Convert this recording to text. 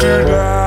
yesterday.